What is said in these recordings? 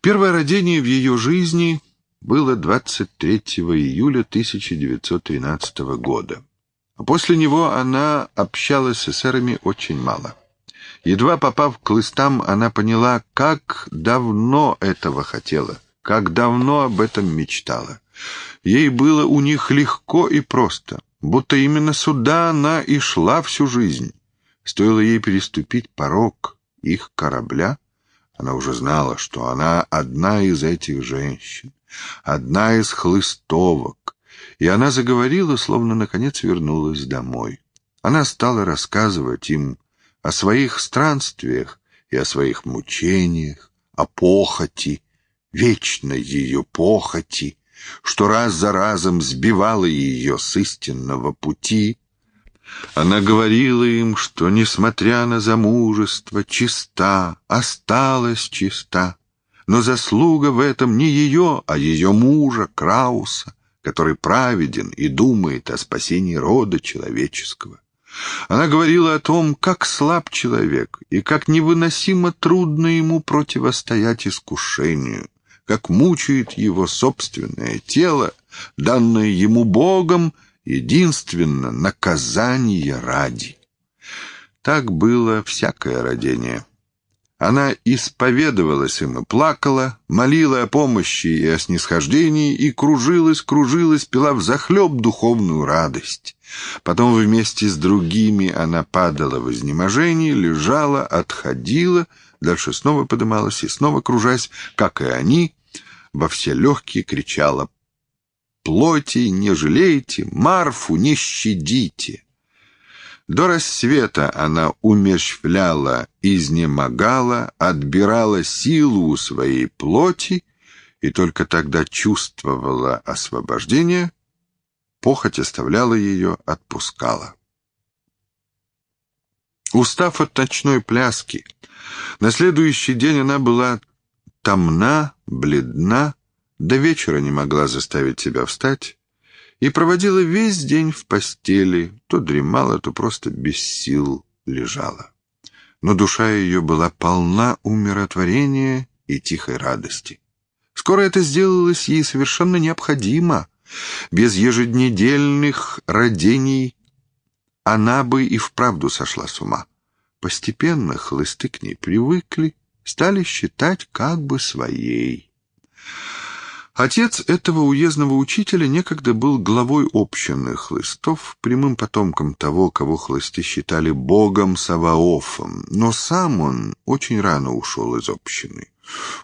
Первое родение в ее жизни было 23 июля 1913 года. А после него она общалась с эсерами очень мало. Едва попав к лыстам, она поняла, как давно этого хотела, как давно об этом мечтала. Ей было у них легко и просто, будто именно сюда она и шла всю жизнь. Стоило ей переступить порог их корабля, она уже знала, что она одна из этих женщин, одна из хлыстовок, и она заговорила, словно наконец вернулась домой. Она стала рассказывать им о своих странствиях и о своих мучениях, о похоти, вечной ее похоти, что раз за разом сбивала ее с истинного пути. Она говорила им, что, несмотря на замужество, чиста, осталась чиста, но заслуга в этом не ее, а ее мужа Крауса, который праведен и думает о спасении рода человеческого. Она говорила о том, как слаб человек и как невыносимо трудно ему противостоять искушению, как мучает его собственное тело, данное ему Богом, единственно наказание ради. Так было всякое родение. Она исповедовалась им и плакала, молила о помощи и о снисхождении, и кружилась, кружилась, пила взахлеб духовную радость. Потом вместе с другими она падала в изнеможении, лежала, отходила, дальше снова подымалась и снова, кружась, как и они, во все легкие кричала «Плоти не жалейте, Марфу не щадите!» До рассвета она умерщвляла, изнемогала, отбирала силу у своей плоти и только тогда чувствовала освобождение, похоть оставляла ее, отпускала. Устав от ночной пляски, на следующий день она была томна, бледна, до вечера не могла заставить себя встать и проводила весь день в постели, то дремала, то просто без сил лежала. Но душа ее была полна умиротворения и тихой радости. Скоро это сделалось ей совершенно необходимо. Без еженедельных родений она бы и вправду сошла с ума. Постепенно хлысты к ней привыкли, стали считать как бы своей. Отец этого уездного учителя некогда был главой общины хлыстов, прямым потомком того, кого хлысты считали богом Саваофом, но сам он очень рано ушел из общины.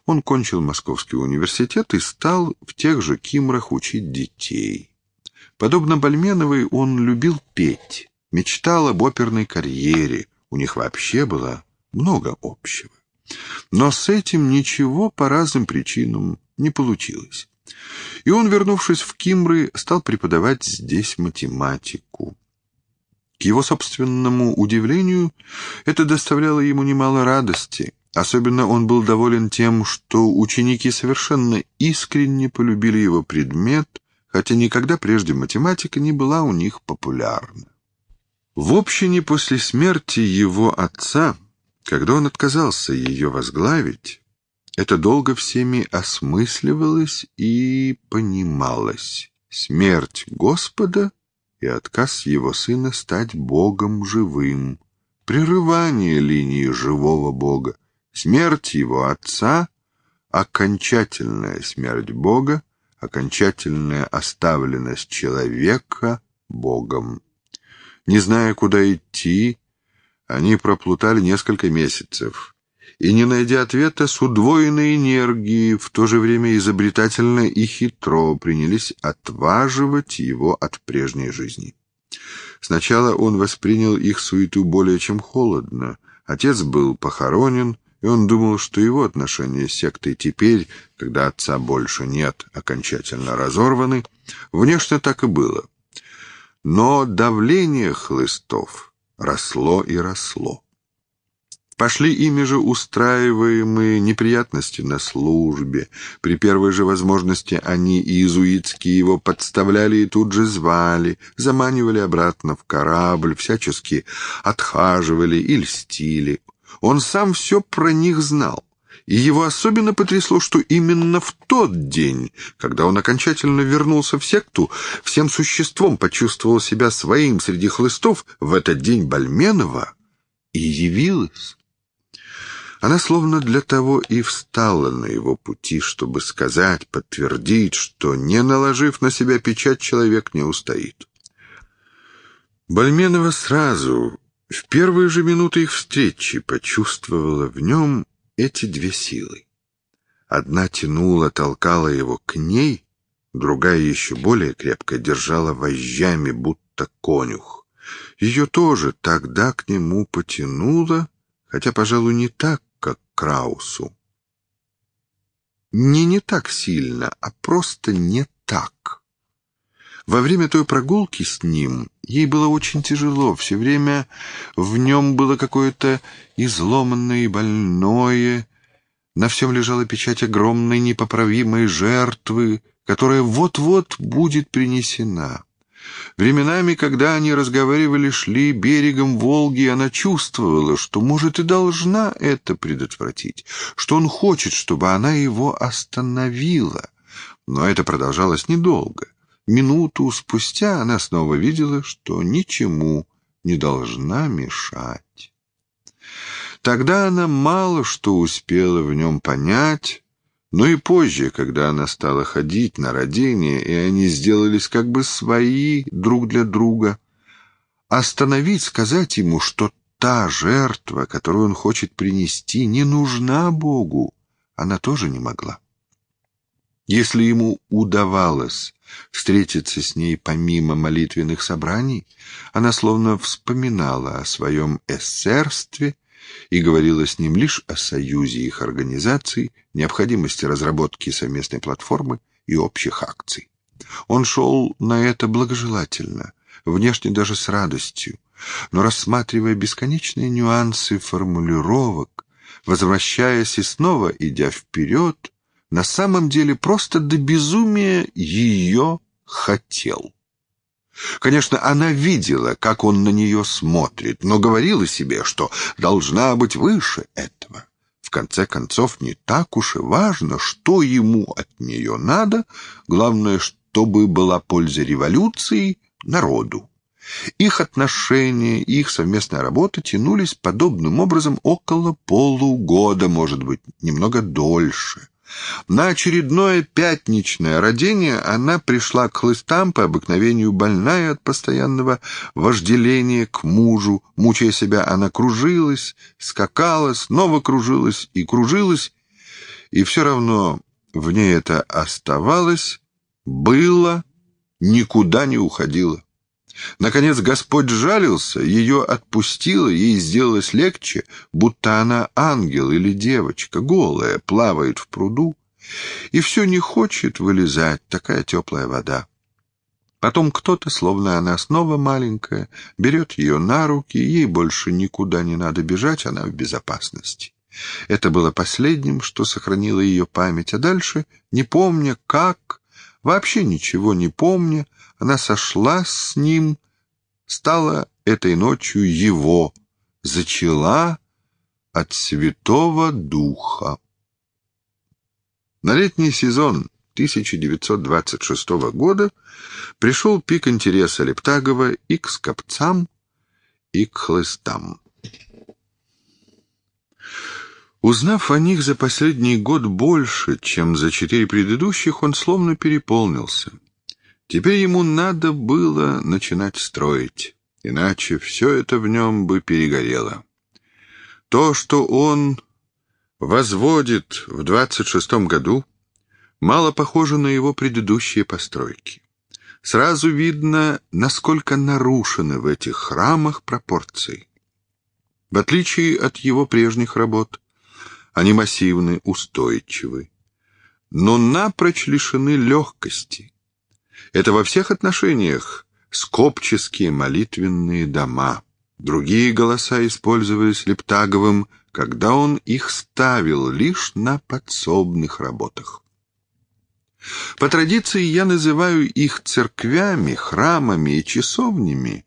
Он кончил Московский университет и стал в тех же Кимрах учить детей. Подобно Бальменовой, он любил петь, мечтал об оперной карьере, у них вообще было много общего. Но с этим ничего по разным причинам не получилось. И он, вернувшись в Кимры, стал преподавать здесь математику. К его собственному удивлению, это доставляло ему немало радости. Особенно он был доволен тем, что ученики совершенно искренне полюбили его предмет, хотя никогда прежде математика не была у них популярна. В общине после смерти его отца когда он отказался ее возглавить, это долго всеми осмысливалось и понималось. Смерть Господа и отказ его сына стать Богом живым, прерывание линии живого Бога, смерть его отца, окончательная смерть Бога, окончательная оставленность человека Богом. Не зная, куда идти, они проплутали несколько месяцев и, не найдя ответа, с удвоенной энергией, в то же время изобретательно и хитро принялись отваживать его от прежней жизни. Сначала он воспринял их суету более чем холодно. Отец был похоронен, и он думал, что его отношения с сектой теперь, когда отца больше нет, окончательно разорваны. Внешне так и было. Но давление хлыстов росло и росло. Пошли ими же устраиваемые неприятности на службе. При первой же возможности они иезуитские его подставляли и тут же звали, заманивали обратно в корабль, всячески отхаживали и льстили. Он сам все про них знал И его особенно потрясло, что именно в тот день, когда он окончательно вернулся в секту, всем существом почувствовал себя своим среди хлыстов, в этот день Бальменова и явилась. Она словно для того и встала на его пути, чтобы сказать, подтвердить, что, не наложив на себя печать, человек не устоит. Бальменова сразу, в первые же минуты их встречи, почувствовала в нем эти две силы. Одна тянула, толкала его к ней, другая еще более крепко держала вожжами, будто конюх. Ее тоже тогда к нему потянуло, хотя, пожалуй, не так, как Краусу. Не не так сильно, а просто не. Во время той прогулки с ним ей было очень тяжело, все время в нем было какое-то изломанное и больное, на всем лежала печать огромной непоправимой жертвы, которая вот-вот будет принесена. Временами, когда они разговаривали, шли берегом Волги, она чувствовала, что, может, и должна это предотвратить, что он хочет, чтобы она его остановила. Но это продолжалось недолго. Минуту спустя она снова видела, что ничему не должна мешать. Тогда она мало что успела в нем понять, но и позже, когда она стала ходить на родение, и они сделались как бы свои друг для друга, остановить, сказать ему, что та жертва, которую он хочет принести, не нужна Богу, она тоже не могла. Если ему удавалось встретиться с ней помимо молитвенных собраний, она словно вспоминала о своем эсерстве и говорила с ним лишь о союзе их организаций, необходимости разработки совместной платформы и общих акций. Он шел на это благожелательно, внешне даже с радостью, но рассматривая бесконечные нюансы формулировок, возвращаясь и снова идя вперед, на самом деле просто до безумия ее хотел. Конечно, она видела, как он на нее смотрит, но говорила себе, что должна быть выше этого. В конце концов, не так уж и важно, что ему от нее надо, главное, чтобы была польза революции народу. Их отношения, их совместная работа тянулись подобным образом около полугода, может быть, немного дольше. На очередное пятничное родение она пришла к хлыстам по обыкновению больная от постоянного вожделения к мужу. Мучая себя, она кружилась, скакала, снова кружилась и кружилась, и все равно в ней это оставалось, было, никуда не уходило. Наконец Господь жалился, ее отпустило, ей сделалось легче, будто она ангел или девочка, голая, плавает в пруду, и все не хочет вылезать, такая теплая вода. Потом кто-то, словно она снова маленькая, берет ее на руки, ей больше никуда не надо бежать, она в безопасности. Это было последним, что сохранило ее память, а дальше, не помня как, вообще ничего не помня, она сошла с ним, стала этой ночью его, зачала от Святого Духа. На летний сезон 1926 года пришел пик интереса Лептагова и к скопцам, и к хлыстам. Узнав о них за последний год больше, чем за четыре предыдущих, он словно переполнился — Теперь ему надо было начинать строить, иначе все это в нем бы перегорело. То, что он возводит в двадцать шестом году, мало похоже на его предыдущие постройки. Сразу видно, насколько нарушены в этих храмах пропорции. В отличие от его прежних работ, они массивны, устойчивы, но напрочь лишены легкости, это во всех отношениях скопческие молитвенные дома. Другие голоса использовались Лептаговым, когда он их ставил лишь на подсобных работах. По традиции я называю их церквями, храмами и часовнями,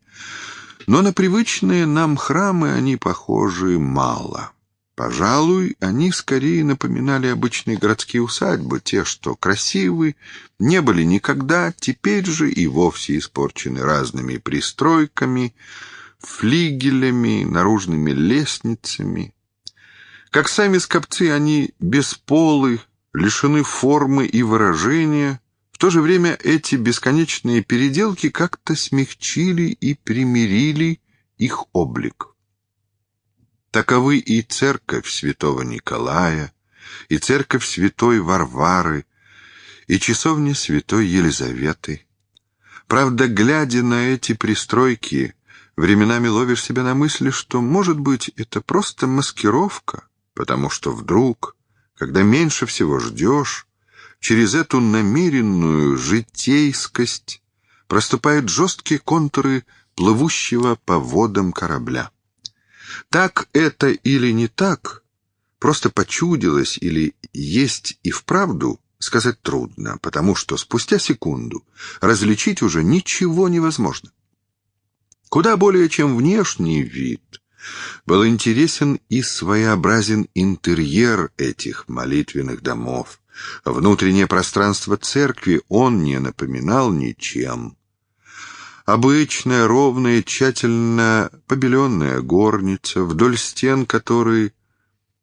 но на привычные нам храмы они похожи мало. Пожалуй, они скорее напоминали обычные городские усадьбы, те, что красивы, не были никогда, теперь же и вовсе испорчены разными пристройками, флигелями, наружными лестницами. Как сами скопцы, они бесполы, лишены формы и выражения. В то же время эти бесконечные переделки как-то смягчили и примирили их облик. Таковы и церковь святого Николая, и церковь святой Варвары, и часовня святой Елизаветы. Правда, глядя на эти пристройки, временами ловишь себя на мысли, что, может быть, это просто маскировка, потому что вдруг, когда меньше всего ждешь, через эту намеренную житейскость проступают жесткие контуры плывущего по водам корабля. Так это или не так, просто почудилось или есть и вправду, сказать трудно, потому что спустя секунду различить уже ничего невозможно. Куда более чем внешний вид, был интересен и своеобразен интерьер этих молитвенных домов. Внутреннее пространство церкви он не напоминал ничем. Обычная, ровная, тщательно побеленная горница, вдоль стен которой,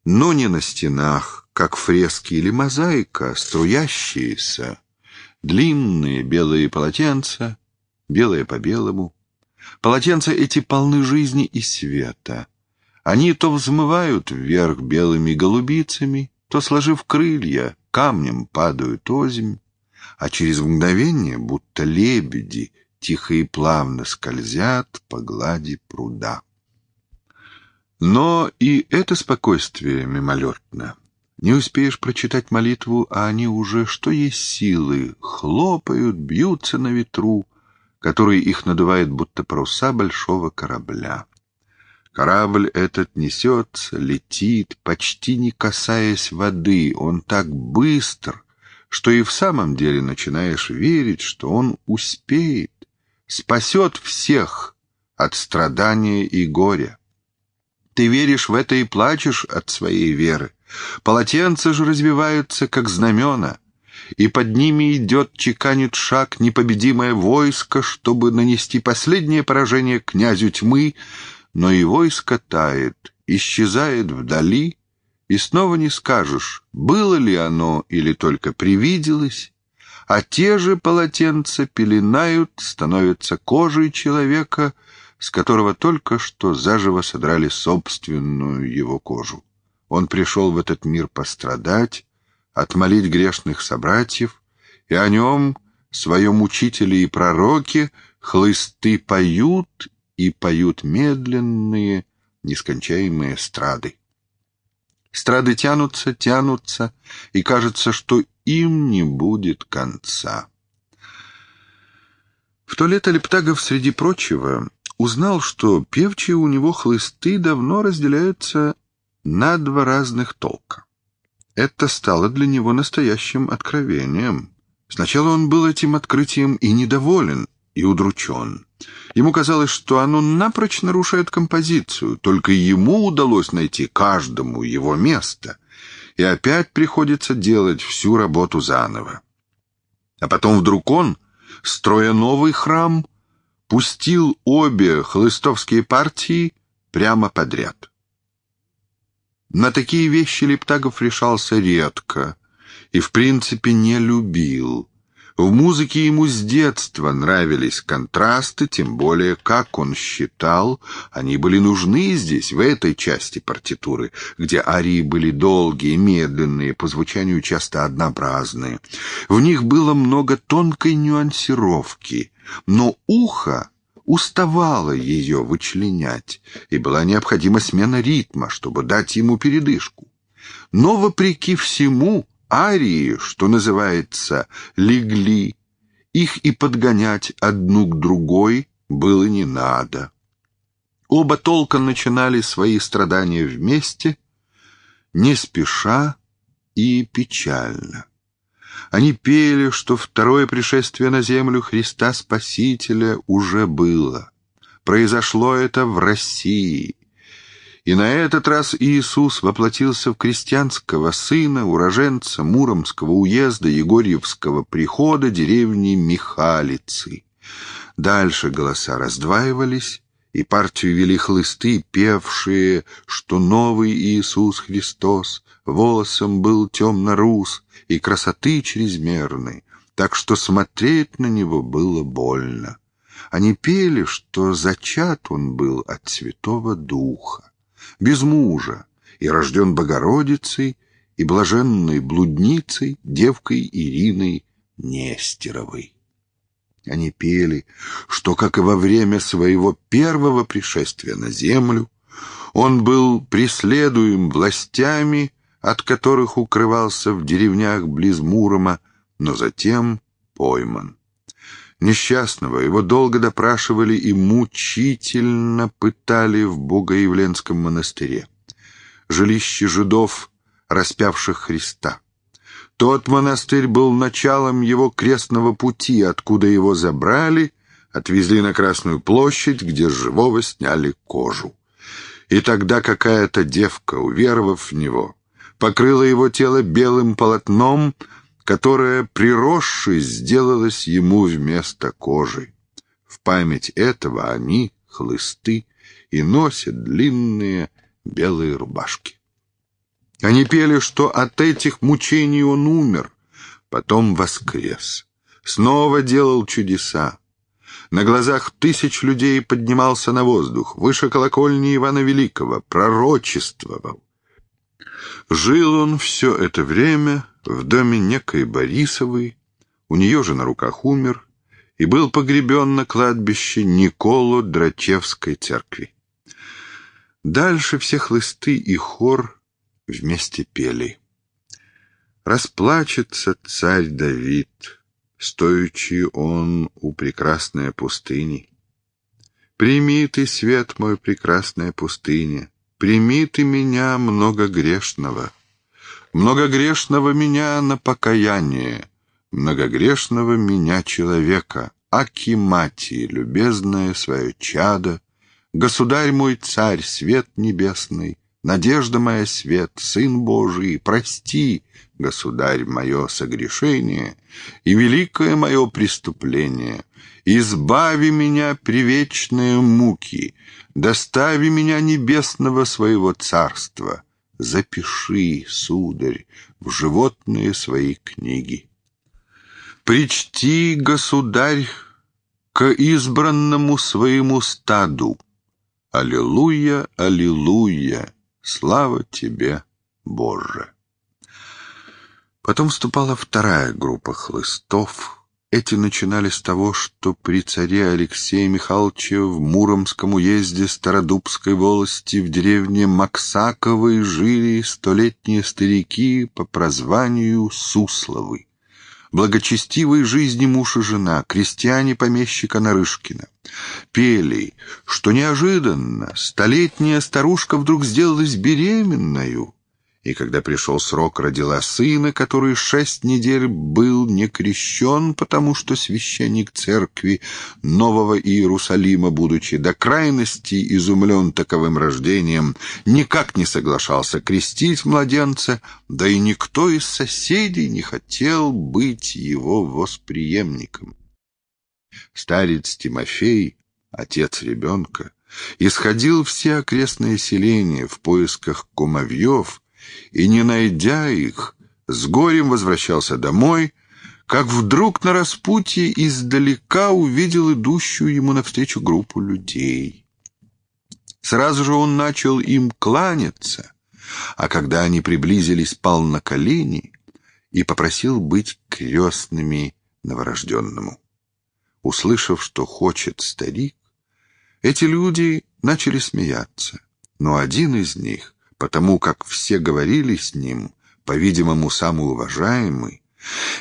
но не на стенах, как фрески или мозаика, струящиеся, длинные белые полотенца, белые по белому. Полотенца эти полны жизни и света. Они то взмывают вверх белыми голубицами, то, сложив крылья, камнем падают озимь, а через мгновение, будто лебеди, тихо и плавно скользят по глади пруда. Но и это спокойствие мимолетно. Не успеешь прочитать молитву, а они уже, что есть силы, хлопают, бьются на ветру, который их надувает, будто паруса большого корабля. Корабль этот несется, летит, почти не касаясь воды. Он так быстр, что и в самом деле начинаешь верить, что он успеет спасет всех от страдания и горя. Ты веришь в это и плачешь от своей веры. Полотенца же развиваются, как знамена, и под ними идет, чеканит шаг непобедимое войско, чтобы нанести последнее поражение князю тьмы, но и войско тает, исчезает вдали, и снова не скажешь, было ли оно или только привиделось, а те же полотенца пеленают, становятся кожей человека, с которого только что заживо содрали собственную его кожу. Он пришел в этот мир пострадать, отмолить грешных собратьев, и о нем, своем учителе и пророке, хлысты поют и поют медленные, нескончаемые страды. Страды тянутся, тянутся, и кажется, что им не будет конца. В то лето Лептагов, среди прочего, узнал, что певчие у него хлысты давно разделяются на два разных толка. Это стало для него настоящим откровением. Сначала он был этим открытием и недоволен, и удручен. Ему казалось, что оно напрочь нарушает композицию, только ему удалось найти каждому его место — и опять приходится делать всю работу заново. А потом вдруг он, строя новый храм, пустил обе хлыстовские партии прямо подряд. На такие вещи Лептагов решался редко и, в принципе, не любил. В музыке ему с детства нравились контрасты, тем более, как он считал, они были нужны здесь, в этой части партитуры, где арии были долгие, медленные, по звучанию часто однообразные. В них было много тонкой нюансировки, но ухо уставало ее вычленять, и была необходима смена ритма, чтобы дать ему передышку. Но, вопреки всему, арии, что называется, легли, их и подгонять одну к другой было не надо. Оба толка начинали свои страдания вместе, не спеша и печально. Они пели, что второе пришествие на землю Христа Спасителя уже было. Произошло это в России, И на этот раз Иисус воплотился в крестьянского сына, уроженца Муромского уезда Егорьевского прихода деревни Михалицы. Дальше голоса раздваивались, и партию вели хлысты, певшие, что новый Иисус Христос волосом был темно-рус и красоты чрезмерной, так что смотреть на него было больно. Они пели, что зачат он был от Святого Духа без мужа, и рожден Богородицей, и блаженной блудницей, девкой Ириной Нестеровой. Они пели, что, как и во время своего первого пришествия на землю, он был преследуем властями, от которых укрывался в деревнях близ Мурома, но затем пойман. Несчастного его долго допрашивали и мучительно пытали в Богоявленском монастыре. Жилище жидов, распявших Христа. Тот монастырь был началом его крестного пути, откуда его забрали, отвезли на Красную площадь, где живого сняли кожу. И тогда какая-то девка, уверовав в него, покрыла его тело белым полотном, которая, приросшись, сделалась ему вместо кожи. В память этого они, хлысты, и носят длинные белые рубашки. Они пели, что от этих мучений он умер, потом воскрес, снова делал чудеса. На глазах тысяч людей поднимался на воздух, выше колокольни Ивана Великого, пророчествовал. Жил он все это время в доме некой Борисовой, у нее же на руках умер, и был погребен на кладбище Николо Драчевской церкви. Дальше все хлысты и хор вместе пели. Расплачется царь Давид, стоячи он у прекрасной пустыни. Прими ты, свет мой, прекрасная пустыня, прими ты меня, много грешного многогрешного меня на покаяние, многогрешного меня человека, Акимати, любезное свое чадо, Государь мой царь, свет небесный, Надежда моя свет, Сын Божий, прости, Государь, мое согрешение И великое мое преступление, Избави меня привечные муки, Достави меня небесного своего царства, запиши, сударь, в животные свои книги. Причти, государь, к избранному своему стаду. Аллилуйя, аллилуйя, слава тебе, Боже. Потом вступала вторая группа хлыстов, эти начинали с того, что при царе Алексея Михайловича в Муромском уезде Стародубской волости в деревне Максаковой жили столетние старики по прозванию Сусловы. Благочестивой жизни муж и жена, крестьяне помещика Нарышкина. Пели, что неожиданно столетняя старушка вдруг сделалась беременною, и когда пришел срок, родила сына, который шесть недель был не крещен, потому что священник церкви Нового Иерусалима, будучи до крайности изумлен таковым рождением, никак не соглашался крестить младенца, да и никто из соседей не хотел быть его восприемником. Старец Тимофей, отец ребенка, исходил все окрестные селения в поисках кумовьев, и, не найдя их, с горем возвращался домой, как вдруг на распутье издалека увидел идущую ему навстречу группу людей. Сразу же он начал им кланяться, а когда они приблизились, пал на колени и попросил быть крестными новорожденному. Услышав, что хочет старик, эти люди начали смеяться, но один из них потому как все говорили с ним, по-видимому, самый уважаемый,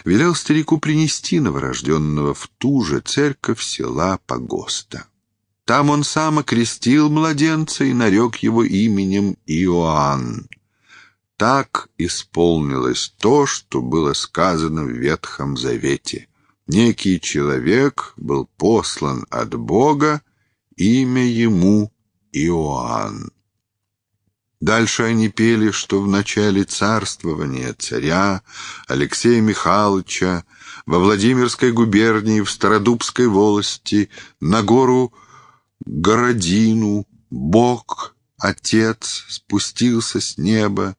велел старику принести новорожденного в ту же церковь села Погоста. Там он сам окрестил младенца и нарек его именем Иоанн. Так исполнилось то, что было сказано в Ветхом Завете. Некий человек был послан от Бога, имя ему Иоанн. Дальше они пели, что в начале царствования царя Алексея Михайловича во Владимирской губернии в Стародубской волости на гору Городину Бог, Отец, спустился с неба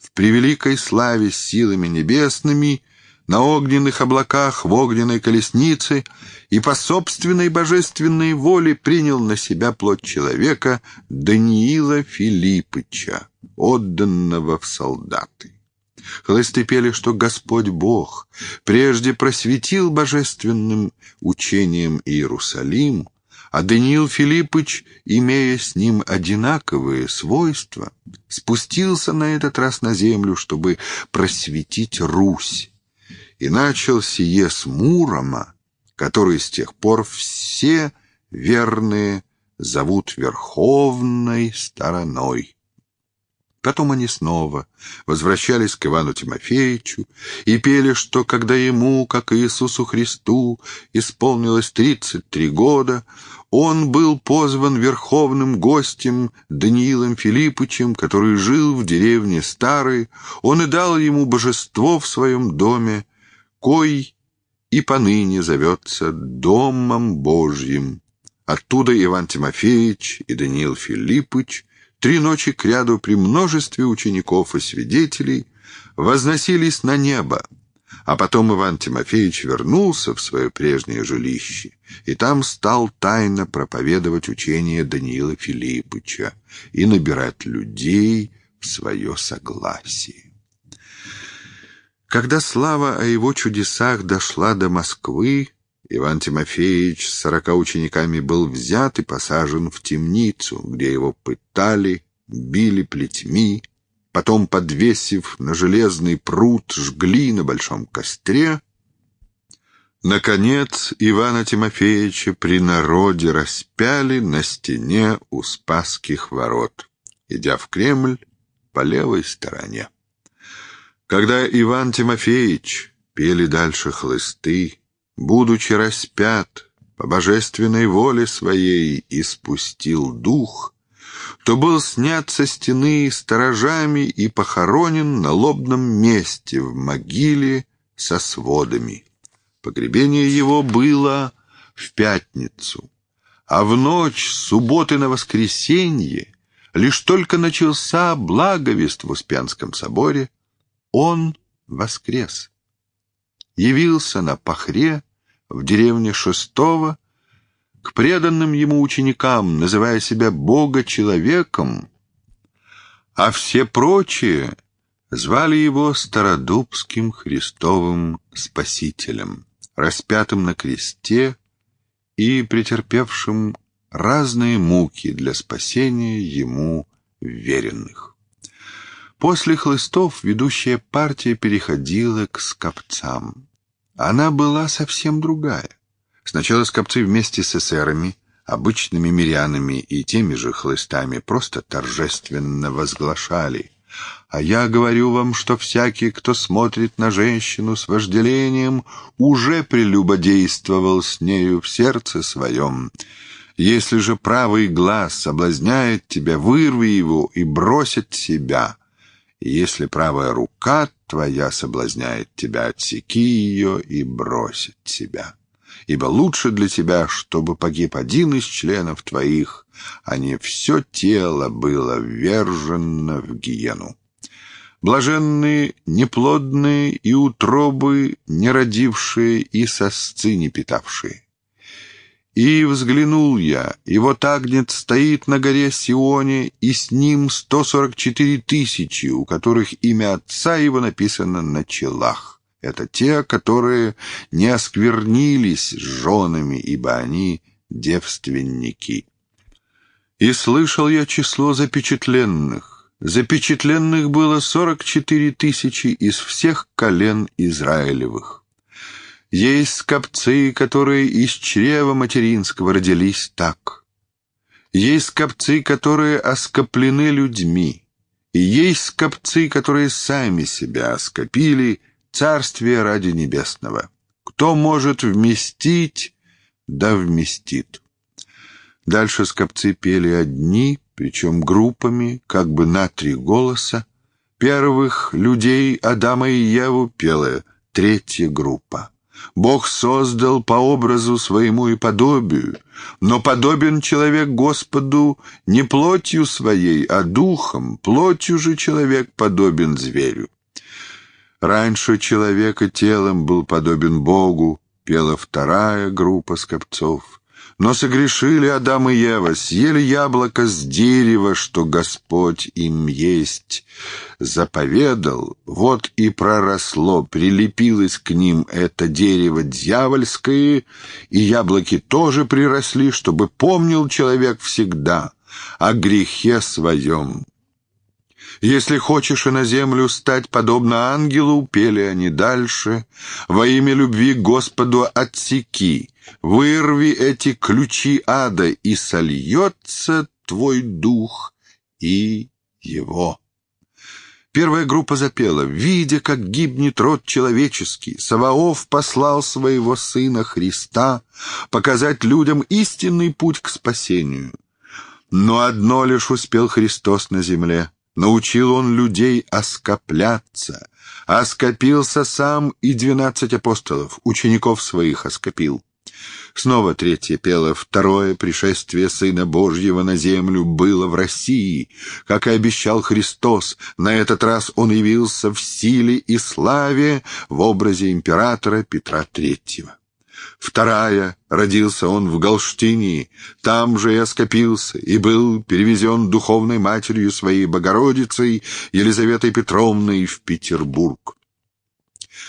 в превеликой славе силами небесными на огненных облаках в огненной колеснице и по собственной божественной воле принял на себя плоть человека Даниила Филиппыча, отданного в солдаты. Хлысты пели, что Господь Бог прежде просветил божественным учением Иерусалим, а Даниил Филиппыч, имея с ним одинаковые свойства, спустился на этот раз на землю, чтобы просветить Русь, и начал сие с Мурома, который с тех пор все верные зовут Верховной стороной. Потом они снова возвращались к Ивану Тимофеевичу и пели, что когда ему, как Иисусу Христу, исполнилось тридцать три года, он был позван верховным гостем Даниилом Филиппычем, который жил в деревне Старой, он и дал ему божество в своем доме, кой и поныне зовется Домом Божьим. Оттуда Иван Тимофеевич и Даниил Филиппыч три ночи кряду при множестве учеников и свидетелей возносились на небо, а потом Иван Тимофеевич вернулся в свое прежнее жилище и там стал тайно проповедовать учение Даниила Филиппыча и набирать людей в свое согласие. Когда слава о его чудесах дошла до Москвы, Иван Тимофеевич с сорока учениками был взят и посажен в темницу, где его пытали, били плетьми, потом, подвесив на железный пруд, жгли на большом костре. Наконец, Ивана Тимофеевича при народе распяли на стене у Спасских ворот, идя в Кремль по левой стороне. Когда Иван Тимофеевич пели дальше хлысты, будучи распят, по божественной воле своей испустил дух, то был снят со стены сторожами и похоронен на лобном месте в могиле со сводами. Погребение его было в пятницу, а в ночь субботы на воскресенье лишь только начался благовест в Успенском соборе, он воскрес. Явился на пахре в деревне Шестого к преданным ему ученикам, называя себя Бога-человеком, а все прочие звали его Стародубским Христовым Спасителем, распятым на кресте и претерпевшим разные муки для спасения ему веренных. После хлыстов ведущая партия переходила к скопцам. Она была совсем другая. Сначала скопцы вместе с эсерами, обычными мирянами и теми же хлыстами просто торжественно возглашали а я говорю вам, что всякий, кто смотрит на женщину с вожделением, уже прелюбодействовал с нею в сердце своем. Если же правый глаз соблазняет тебя, вырви его и брось от себя. Если правая рука твоя соблазняет тебя, отсеки ее и брось от себя. Ибо лучше для тебя, чтобы погиб один из членов твоих, а не все тело было ввержено в гиену. Блаженные, неплодные и утробы, не родившие и сосцы не питавшие. И взглянул я, и вот Агнец стоит на горе Сионе, и с ним сто сорок четыре тысячи, у которых имя отца его написано на челах. Это те, которые не осквернились женами, ибо они девственники. И слышал я число запечатленных. Запечатленных было сорок четыре тысячи из всех колен Израилевых. Есть скопцы, которые из чрева материнского родились так. Есть скопцы, которые оскоплены людьми. И есть скопцы, которые сами себя оскопили царствие ради небесного. Кто может вместить, да вместит. Дальше скопцы пели одни, причем группами, как бы на три голоса. Первых людей Адама и Еву пела третья группа. Бог создал по образу своему и подобию, но подобен человек Господу не плотью своей, а духом, плотью же человек подобен зверю. Раньше человека телом был подобен Богу, пела вторая группа скопцов. Но согрешили Адам и Ева, съели яблоко с дерева, что Господь им есть. Заповедал, вот и проросло, прилепилось к ним это дерево дьявольское, и яблоки тоже приросли, чтобы помнил человек всегда о грехе своем. Если хочешь и на землю стать подобно ангелу, пели они дальше, во имя любви Господу отсеки, вырви эти ключи ада, и сольется твой дух и его. Первая группа запела, видя, как гибнет род человеческий, Саваоф послал своего сына Христа показать людям истинный путь к спасению. Но одно лишь успел Христос на земле Научил он людей оскопляться. Оскопился сам и двенадцать апостолов, учеников своих оскопил. Снова третье пело. Второе пришествие Сына Божьего на землю было в России. Как и обещал Христос, на этот раз он явился в силе и славе в образе императора Петра Третьего. Вторая, родился он в Галштинии, там же и скопился, и был перевезен духовной матерью своей Богородицей Елизаветой Петровной в Петербург.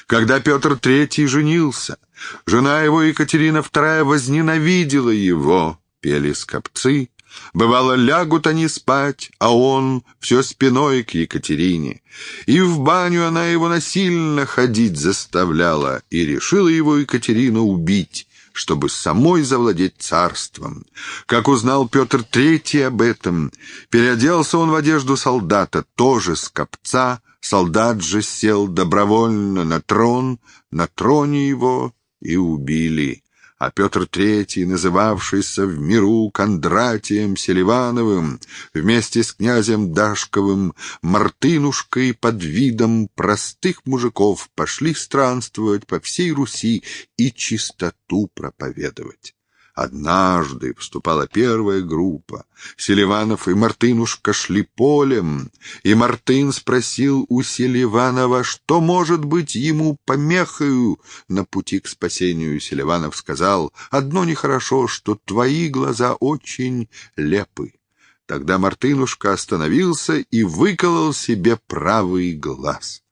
Когда Петр Третий женился, жена его Екатерина II возненавидела его, пели скопцы, Бывало, лягут они спать, а он все спиной к Екатерине. И в баню она его насильно ходить заставляла, и решила его Екатерина убить, чтобы самой завладеть царством. Как узнал Петр Третий об этом, переоделся он в одежду солдата, тоже с копца, солдат же сел добровольно на трон, на троне его и убили а Петр Третий, называвшийся в миру Кондратием Селивановым, вместе с князем Дашковым, Мартынушкой под видом простых мужиков пошли странствовать по всей Руси и чистоту проповедовать. Однажды вступала первая группа. Селиванов и Мартынушка шли полем, и Мартын спросил у Селиванова, что может быть ему помехою на пути к спасению. Селиванов сказал, «Одно нехорошо, что твои глаза очень лепы». Тогда Мартынушка остановился и выколол себе правый глаз.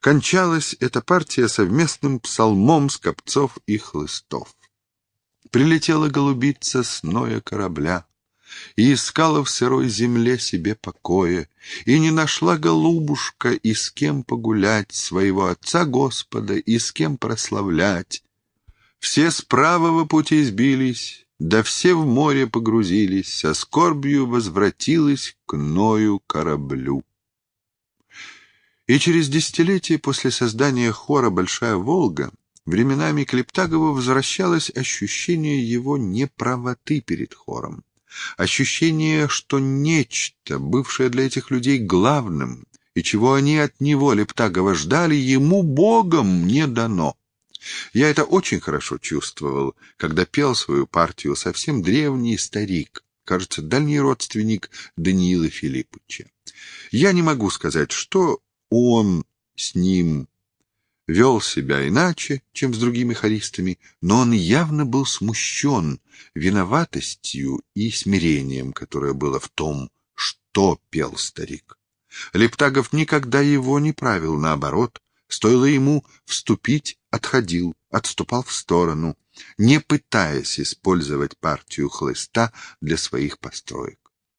Кончалась эта партия совместным псалмом скопцов и хлыстов. Прилетела голубица с ноя корабля и искала в сырой земле себе покоя, и не нашла голубушка, и с кем погулять, своего отца Господа, и с кем прославлять. Все с правого пути сбились, да все в море погрузились, со скорбью возвратилась к ною кораблю. И через десятилетие после создания хора «Большая Волга» Временами Клептагову возвращалось ощущение его неправоты перед хором. Ощущение, что нечто, бывшее для этих людей главным, и чего они от него, Лептагова, ждали, ему Богом не дано. Я это очень хорошо чувствовал, когда пел свою партию совсем древний старик, кажется, дальний родственник Даниила Филипповича. Я не могу сказать, что он с ним вел себя иначе, чем с другими хористами, но он явно был смущен виноватостью и смирением, которое было в том, что пел старик. Лептагов никогда его не правил, наоборот, стоило ему вступить, отходил, отступал в сторону, не пытаясь использовать партию хлыста для своих построек.